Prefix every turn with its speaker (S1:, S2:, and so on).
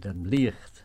S1: dat Licht